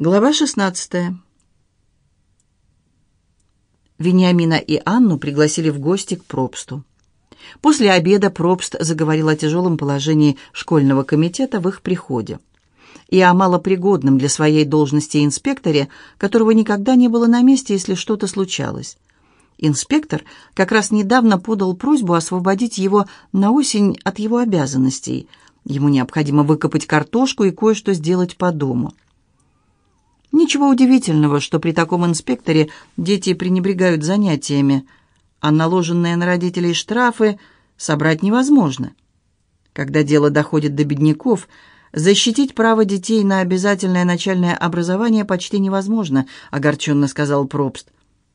Глава 16. Вениамина и Анну пригласили в гости к Пробсту. После обеда Пробст заговорил о тяжелом положении школьного комитета в их приходе и о малопригодном для своей должности инспекторе, которого никогда не было на месте, если что-то случалось. Инспектор как раз недавно подал просьбу освободить его на осень от его обязанностей. Ему необходимо выкопать картошку и кое-что сделать по дому. Ничего удивительного, что при таком инспекторе дети пренебрегают занятиями, а наложенные на родителей штрафы собрать невозможно. Когда дело доходит до бедняков, защитить право детей на обязательное начальное образование почти невозможно, огорченно сказал Пробст.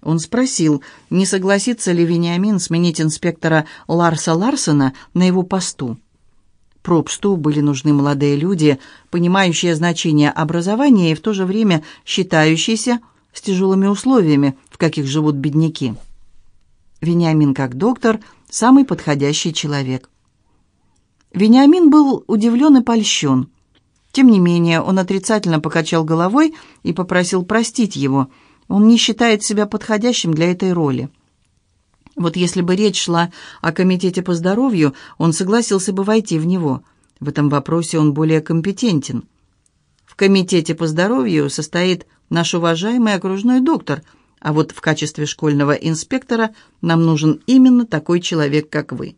Он спросил, не согласится ли Вениамин сменить инспектора Ларса Ларсона на его посту. Пробсту были нужны молодые люди, понимающие значение образования и в то же время считающиеся с тяжелыми условиями, в каких живут бедняки. Вениамин, как доктор, самый подходящий человек. Вениамин был удивлен и польщен. Тем не менее, он отрицательно покачал головой и попросил простить его. Он не считает себя подходящим для этой роли. Вот если бы речь шла о комитете по здоровью, он согласился бы войти в него. В этом вопросе он более компетентен. В комитете по здоровью состоит наш уважаемый окружной доктор, а вот в качестве школьного инспектора нам нужен именно такой человек, как вы.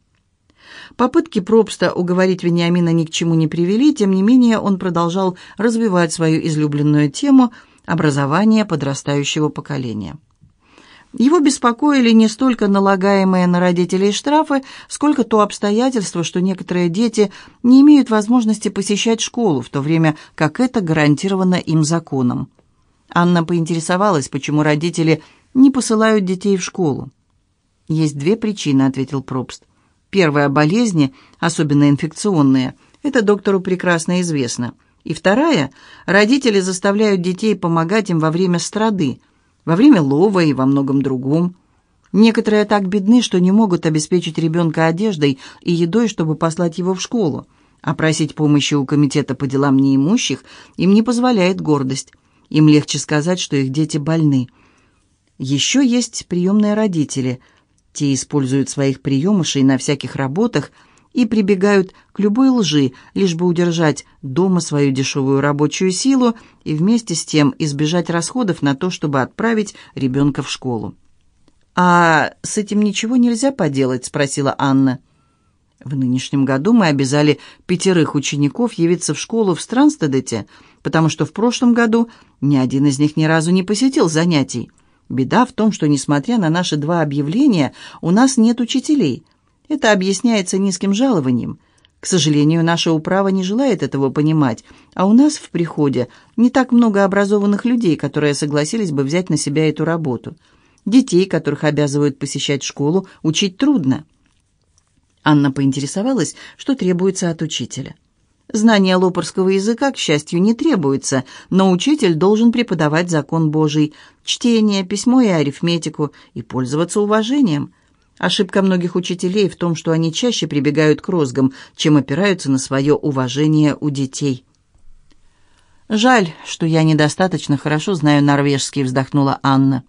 Попытки Пробста уговорить Вениамина ни к чему не привели, тем не менее он продолжал развивать свою излюбленную тему образования подрастающего поколения. Его беспокоили не столько налагаемые на родителей штрафы, сколько то обстоятельство, что некоторые дети не имеют возможности посещать школу, в то время как это гарантировано им законом. Анна поинтересовалась, почему родители не посылают детей в школу. «Есть две причины», — ответил Пробст. «Первая — болезни, особенно инфекционные. Это доктору прекрасно известно. И вторая — родители заставляют детей помогать им во время страды — во время лова и во многом другом. Некоторые так бедны, что не могут обеспечить ребенка одеждой и едой, чтобы послать его в школу. А просить помощи у комитета по делам неимущих им не позволяет гордость. Им легче сказать, что их дети больны. Еще есть приемные родители. Те используют своих приемышей на всяких работах – и прибегают к любой лжи, лишь бы удержать дома свою дешевую рабочую силу и вместе с тем избежать расходов на то, чтобы отправить ребенка в школу. «А с этим ничего нельзя поделать?» – спросила Анна. В нынешнем году мы обязали пятерых учеников явиться в школу в Странстедете, потому что в прошлом году ни один из них ни разу не посетил занятий. Беда в том, что, несмотря на наши два объявления, у нас нет учителей – это объясняется низким жалованием. К сожалению, наша управа не желает этого понимать, а у нас в приходе не так много образованных людей, которые согласились бы взять на себя эту работу. Детей, которых обязывают посещать школу, учить трудно. Анна поинтересовалась, что требуется от учителя. Знание лопарского языка, к счастью, не требуется, но учитель должен преподавать закон Божий, чтение, письмо и арифметику и пользоваться уважением – Ошибка многих учителей в том, что они чаще прибегают к розгам, чем опираются на свое уважение у детей. «Жаль, что я недостаточно хорошо знаю норвежский», — вздохнула Анна.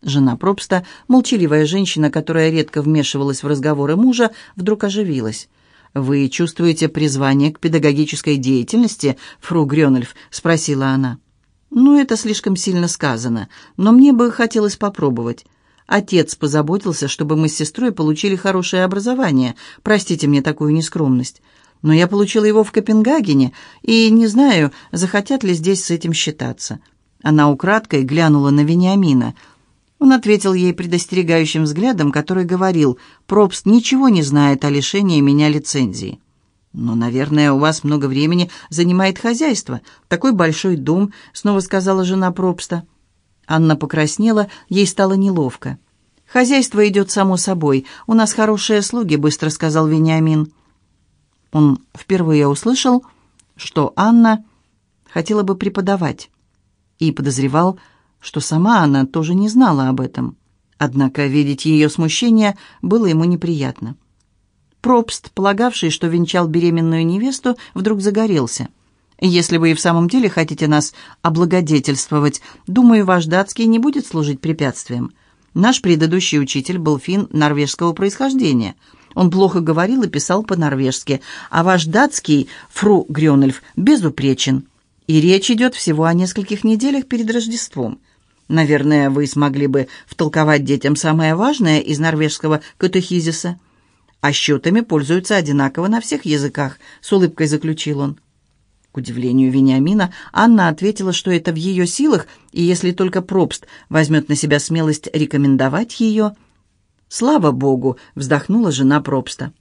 Жена Пробста, молчаливая женщина, которая редко вмешивалась в разговоры мужа, вдруг оживилась. «Вы чувствуете призвание к педагогической деятельности, фру Грёнольф?» — спросила она. «Ну, это слишком сильно сказано, но мне бы хотелось попробовать. Отец позаботился, чтобы мы с сестрой получили хорошее образование. Простите мне такую нескромность. Но я получила его в Копенгагене, и не знаю, захотят ли здесь с этим считаться». Она украдкой глянула на Вениамина. Он ответил ей предостерегающим взглядом, который говорил, «Пробст ничего не знает о лишении меня лицензии». «Но, наверное, у вас много времени занимает хозяйство. Такой большой дом», — снова сказала жена Пробста. Анна покраснела, ей стало неловко. «Хозяйство идет само собой. У нас хорошие слуги», — быстро сказал Вениамин. Он впервые услышал, что Анна хотела бы преподавать, и подозревал, что сама она тоже не знала об этом. Однако видеть ее смущение было ему неприятно. Пробст, полагавший, что венчал беременную невесту, вдруг загорелся. Если вы и в самом деле хотите нас облагодетельствовать, думаю, ваш датский не будет служить препятствием. Наш предыдущий учитель был фин норвежского происхождения. Он плохо говорил и писал по-норвежски, а ваш датский, фру Грёнельф, безупречен. И речь идет всего о нескольких неделях перед Рождеством. Наверное, вы смогли бы втолковать детям самое важное из норвежского катехизиса. А счетами пользуются одинаково на всех языках, с улыбкой заключил он. К удивлению Вениамина, Анна ответила, что это в ее силах, и если только Пробст возьмет на себя смелость рекомендовать ее... «Слава Богу!» — вздохнула жена Пробста.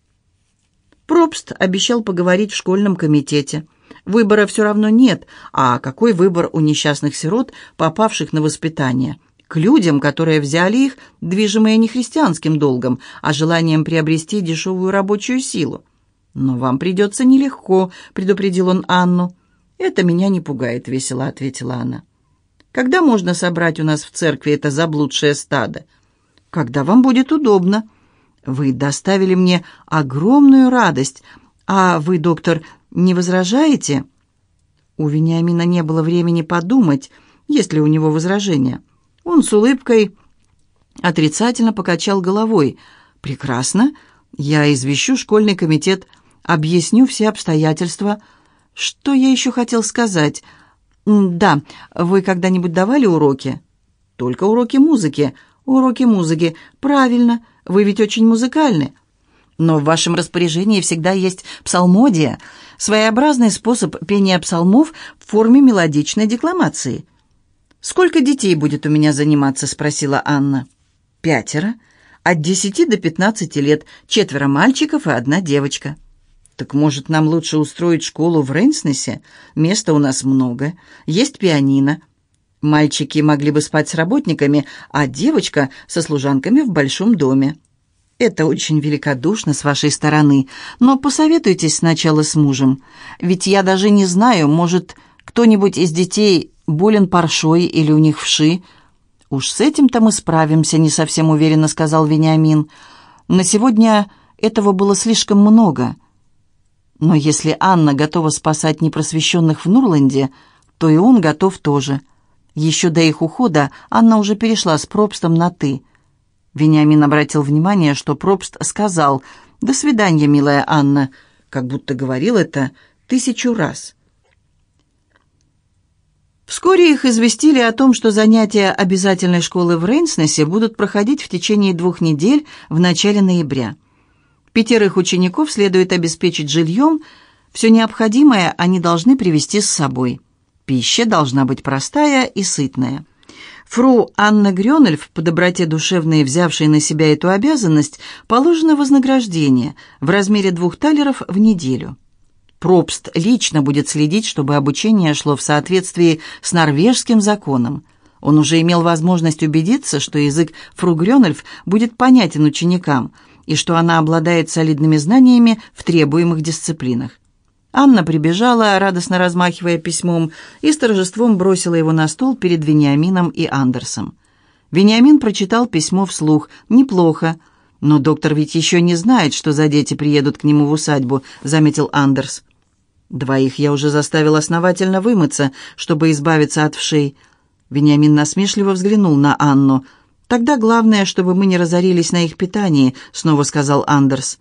Пробст обещал поговорить в школьном комитете. Выбора все равно нет, а какой выбор у несчастных сирот, попавших на воспитание? К людям, которые взяли их, движимые не христианским долгом, а желанием приобрести дешевую рабочую силу. «Но вам придется нелегко», — предупредил он Анну. «Это меня не пугает», — весело ответила она. «Когда можно собрать у нас в церкви это заблудшее стадо?» «Когда вам будет удобно». «Вы доставили мне огромную радость. А вы, доктор, не возражаете?» У Вениамина не было времени подумать, есть ли у него возражения. Он с улыбкой отрицательно покачал головой. «Прекрасно. Я извещу школьный комитет объясню все обстоятельства. Что я еще хотел сказать? Да, вы когда-нибудь давали уроки? Только уроки музыки. Уроки музыки. Правильно, вы ведь очень музыкальны. Но в вашем распоряжении всегда есть псалмодия, своеобразный способ пения псалмов в форме мелодичной декламации. «Сколько детей будет у меня заниматься?» — спросила Анна. «Пятеро. От десяти до пятнадцати лет. Четверо мальчиков и одна девочка». «Так, может, нам лучше устроить школу в Рейнснесе? Места у нас много. Есть пианино. Мальчики могли бы спать с работниками, а девочка со служанками в большом доме». «Это очень великодушно с вашей стороны, но посоветуйтесь сначала с мужем. Ведь я даже не знаю, может, кто-нибудь из детей болен паршой или у них вши». «Уж с этим-то мы справимся», — не совсем уверенно сказал Вениамин. «На сегодня этого было слишком много». Но если Анна готова спасать непросвещенных в Нурланде, то и он готов тоже. Еще до их ухода Анна уже перешла с Пробстом на «ты». Вениамин обратил внимание, что Пробст сказал «До свидания, милая Анна», как будто говорил это тысячу раз. Вскоре их известили о том, что занятия обязательной школы в Рейнснесе будут проходить в течение двух недель в начале ноября. Пятерых учеников следует обеспечить жильем, все необходимое они должны привезти с собой. Пища должна быть простая и сытная. Фру Анна Грёнельф, по доброте душевной взявшей на себя эту обязанность, положено вознаграждение в размере двух талеров в неделю. Пробст лично будет следить, чтобы обучение шло в соответствии с норвежским законом. Он уже имел возможность убедиться, что язык Фру Грёнельф будет понятен ученикам – и что она обладает солидными знаниями в требуемых дисциплинах. Анна прибежала, радостно размахивая письмом, и с торжеством бросила его на стол перед Вениамином и Андерсом. Вениамин прочитал письмо вслух. «Неплохо. Но доктор ведь еще не знает, что за дети приедут к нему в усадьбу», — заметил Андерс. «Двоих я уже заставил основательно вымыться, чтобы избавиться от вшей». Вениамин насмешливо взглянул на Анну — «Тогда главное, чтобы мы не разорились на их питании», — снова сказал Андерс.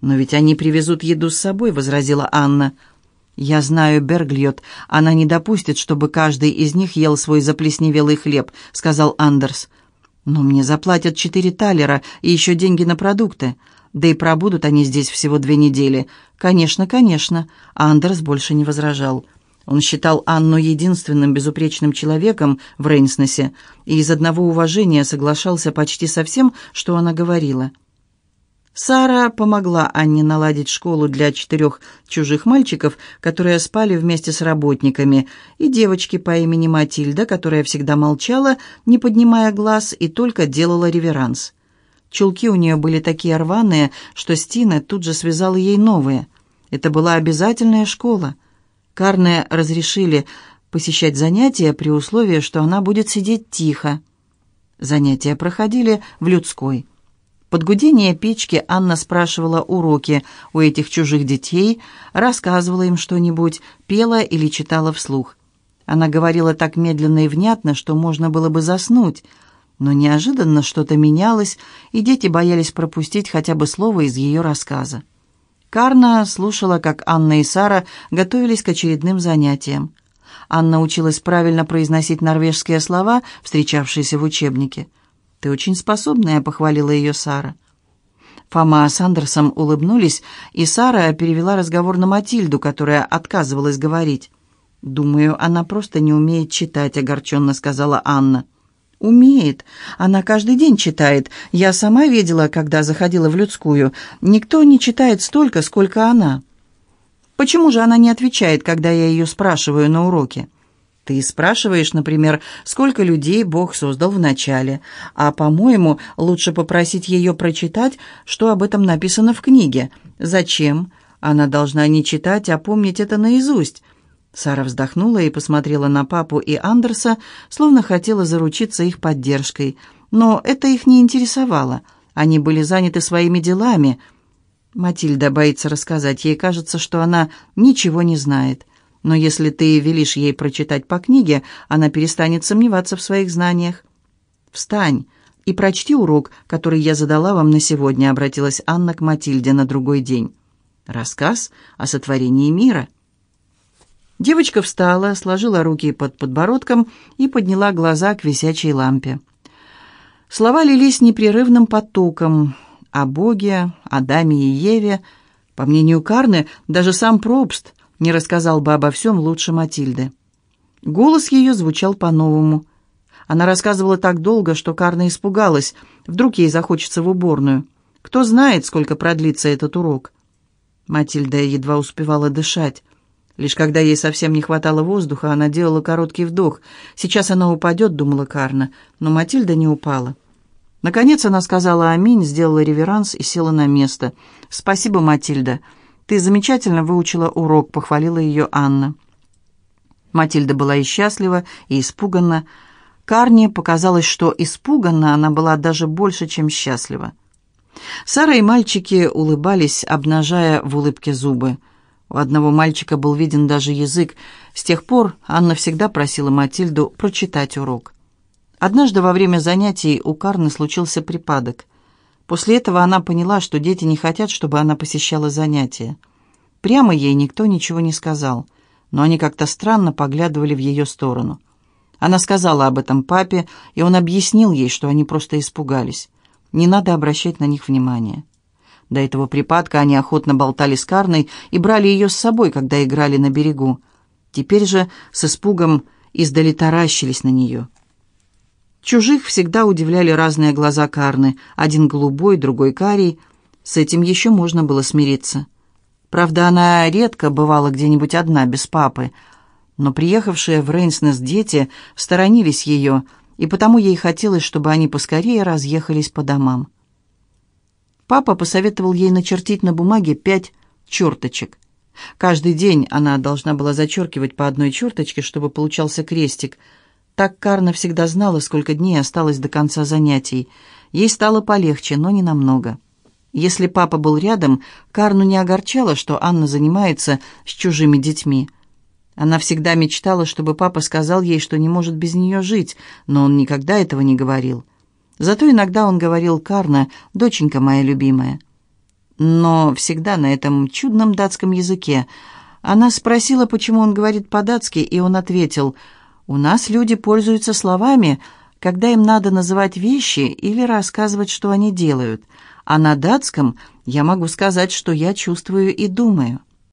«Но ведь они привезут еду с собой», — возразила Анна. «Я знаю Бергльот. Она не допустит, чтобы каждый из них ел свой заплесневелый хлеб», — сказал Андерс. «Но мне заплатят четыре талера и еще деньги на продукты. Да и пробудут они здесь всего две недели». «Конечно, конечно», — Андерс больше не возражал. Он считал Анну единственным безупречным человеком в Рейнснесе и из одного уважения соглашался почти со всем, что она говорила. Сара помогла Анне наладить школу для четырех чужих мальчиков, которые спали вместе с работниками, и девочки по имени Матильда, которая всегда молчала, не поднимая глаз, и только делала реверанс. Чулки у нее были такие рваные, что Стина тут же связала ей новые. Это была обязательная школа — Карне разрешили посещать занятия при условии, что она будет сидеть тихо. Занятия проходили в людской. Под гудение печки Анна спрашивала уроки у этих чужих детей, рассказывала им что-нибудь, пела или читала вслух. Она говорила так медленно и внятно, что можно было бы заснуть, но неожиданно что-то менялось, и дети боялись пропустить хотя бы слово из ее рассказа. Карна слушала, как Анна и Сара готовились к очередным занятиям. Анна училась правильно произносить норвежские слова, встречавшиеся в учебнике. «Ты очень способная», — похвалила ее Сара. Фома с Андерсом улыбнулись, и Сара перевела разговор на Матильду, которая отказывалась говорить. «Думаю, она просто не умеет читать», — огорченно сказала Анна. «Умеет. Она каждый день читает. Я сама видела, когда заходила в людскую. Никто не читает столько, сколько она». «Почему же она не отвечает, когда я ее спрашиваю на уроке?» Ты спрашиваешь, например, сколько людей Бог создал в начале, а, по-моему, лучше попросить ее прочитать, что об этом написано в книге. Зачем? Она должна не читать, а помнить это наизусть. Сара вздохнула и посмотрела на папу и Андерса, словно хотела заручиться их поддержкой. Но это их не интересовало. Они были заняты своими делами. Матильда боится рассказать. Ей кажется, что она ничего не знает. Но если ты велишь ей прочитать по книге, она перестанет сомневаться в своих знаниях. «Встань и прочти урок, который я задала вам на сегодня», обратилась Анна к Матильде на другой день. «Рассказ о сотворении мира». Девочка встала, сложила руки под подбородком и подняла глаза к висячей лампе. Слова лились непрерывным потоком о Боге, Адаме и Еве. По мнению Карны, даже сам Пробст не рассказал бы обо всем лучше Матильды. Голос ее звучал по-новому. Она рассказывала так долго, что Карна испугалась. Вдруг ей захочется в уборную. Кто знает, сколько продлится этот урок. Матильда едва успевала дышать. Лишь когда ей совсем не хватало воздуха, она делала короткий вдох. Сейчас она упадет, думала Карна, но Матильда не упала. Наконец она сказала «Аминь», сделала реверанс и села на место. «Спасибо, Матильда. «Ты замечательно выучила урок», — похвалила ее Анна. Матильда была и счастлива, и испуганна. Карне показалось, что испуганна она была даже больше, чем счастлива. Сара и мальчики улыбались, обнажая в улыбке зубы. У одного мальчика был виден даже язык. С тех пор Анна всегда просила Матильду прочитать урок. Однажды во время занятий у Карны случился припадок — После этого она поняла, что дети не хотят, чтобы она посещала занятия. Прямо ей никто ничего не сказал, но они как-то странно поглядывали в ее сторону. Она сказала об этом папе, и он объяснил ей, что они просто испугались. Не надо обращать на них внимания. До этого припадка они охотно болтали с Карной и брали ее с собой, когда играли на берегу. Теперь же с испугом издали таращились на нее. Чужих всегда удивляли разные глаза Карны, один голубой, другой карий. С этим еще можно было смириться. Правда, она редко бывала где-нибудь одна, без папы. Но приехавшие в Рейнснес дети сторонились ее, и потому ей хотелось, чтобы они поскорее разъехались по домам. Папа посоветовал ей начертить на бумаге пять черточек. Каждый день она должна была зачеркивать по одной черточке, чтобы получался крестик – так Карна всегда знала, сколько дней осталось до конца занятий. Ей стало полегче, но не намного. Если папа был рядом, Карну не огорчало, что Анна занимается с чужими детьми. Она всегда мечтала, чтобы папа сказал ей, что не может без нее жить, но он никогда этого не говорил. Зато иногда он говорил «Карна, доченька моя любимая». Но всегда на этом чудном датском языке. Она спросила, почему он говорит по-датски, и он ответил – у нас люди пользуются словами, когда им надо называть вещи или рассказывать, что они делают, а на датском я могу сказать, что я чувствую и думаю.